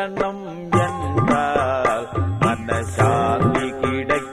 மரணம் என்றால் மனசாந்தி கிடைக்கும்.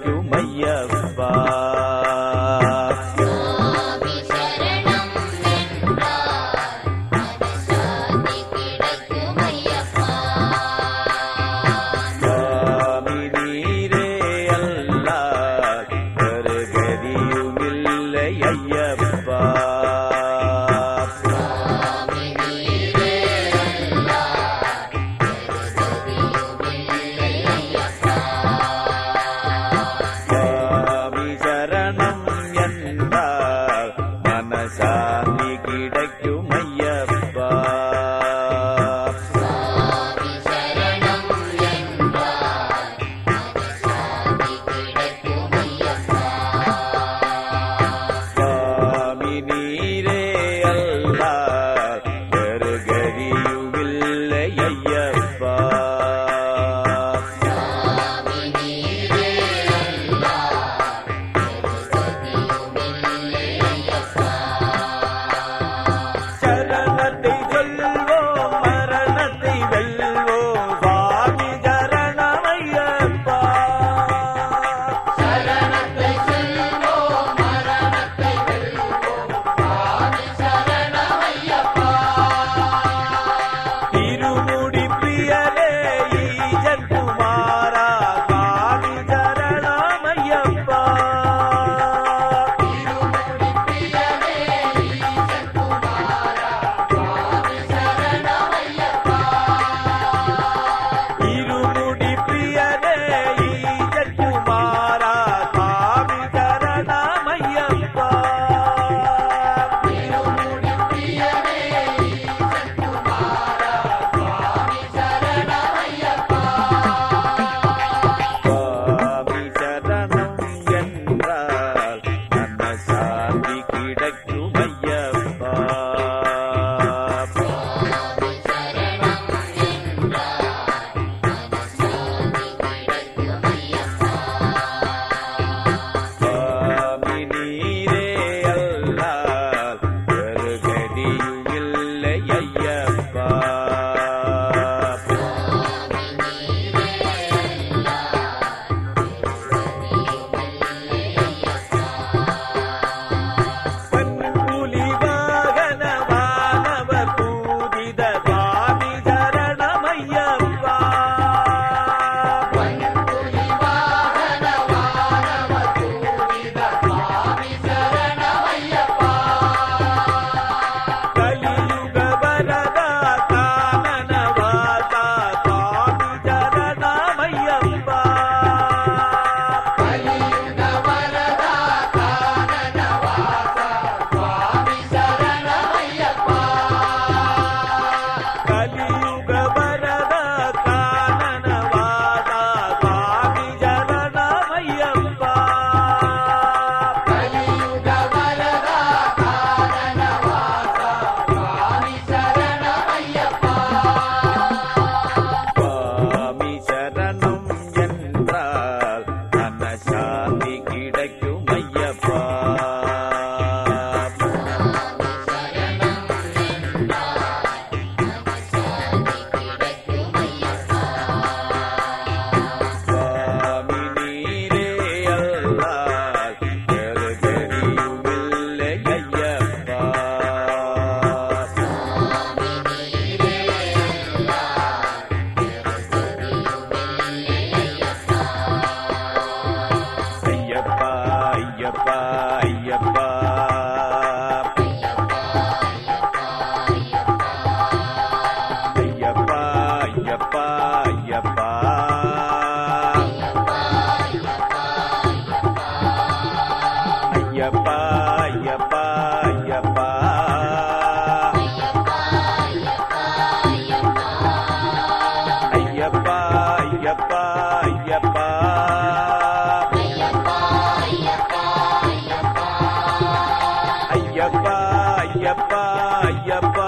ஐயப்பா ஐயப்பா ஐயப்பா. ஐயப்பா ஐயப்பா ஐயப்பா. ஐயப்பா